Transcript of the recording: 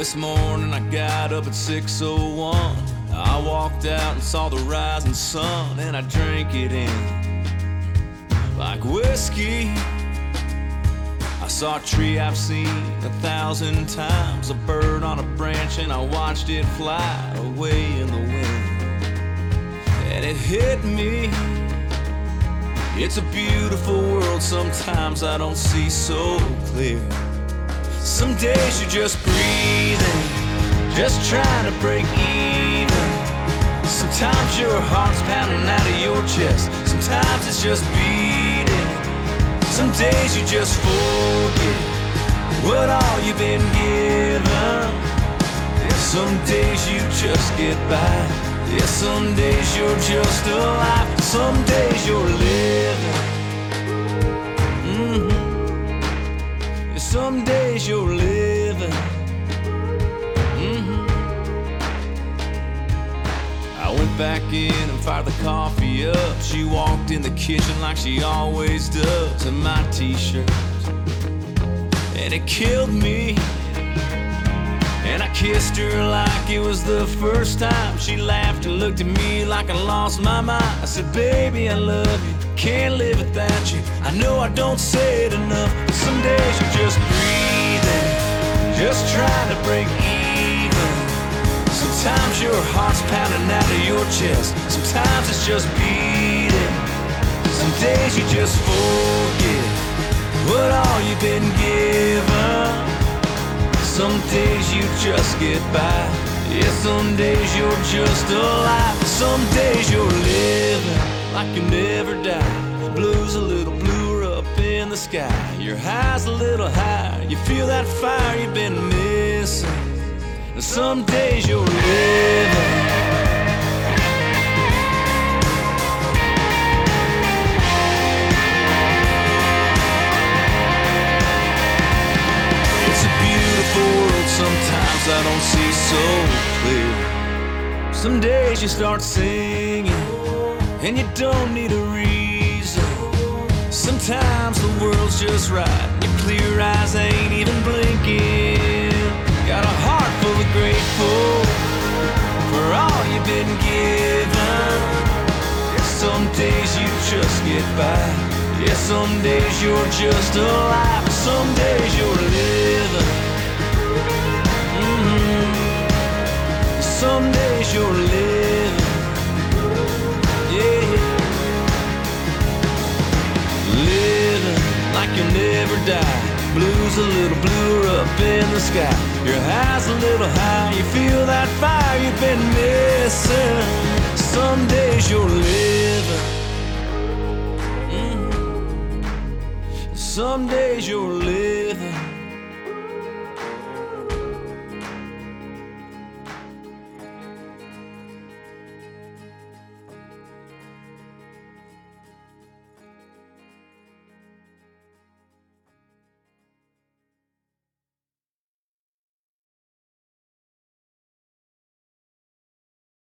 This morning I got up at 6:01. I walked out and saw the rising sun, and I drank it in like whiskey. I saw a tree I've seen a thousand times, a bird on a branch, and I watched it fly away in the wind. And it hit me. It's a beautiful world, sometimes I don't see so clear. Some days you're just breathing, just trying to break even. Sometimes your heart's pounding out of your chest, sometimes it's just beating. Some days you just forget what all you've been given. Yeah, Some days you just get by. Yeah, some days you're just alive. Some days you're living. Some days you're living. Mhm. I went back in and fired the coffee up. She walked in the kitchen like she always does in my t-shirt. And it killed me. And I kissed her like it was the first time. She laughed and looked at me like I lost my mind. I said, Baby, I love you. Can't live without you. I know I don't say it enough, but some days just trying to break even. Sometimes your heart's pounding out of your chest. Sometimes it's just beating. Some days you just forget what all you've been given. Some days you just get by. Yeah, some days you're just alive. Some days you're living like you never die. Blues a little the sky. Your high's a little higher. You feel that fire you've been missing. And some days you're living. It's a beautiful world, sometimes I don't see so clear. Some days you start singing, and you don't need a reason. World's just right, your clear eyes ain't even blinking. Got a heart full of grateful for all you've been given. Some days you just get by. Yeah, some days you're just alive. Some days you're living. Mhm. Some days you're living. Die. Blues a little bluer up in the sky. Your high's a little high. You feel that fire you've been missing. Some days you're living. Mhm. Some days you're living.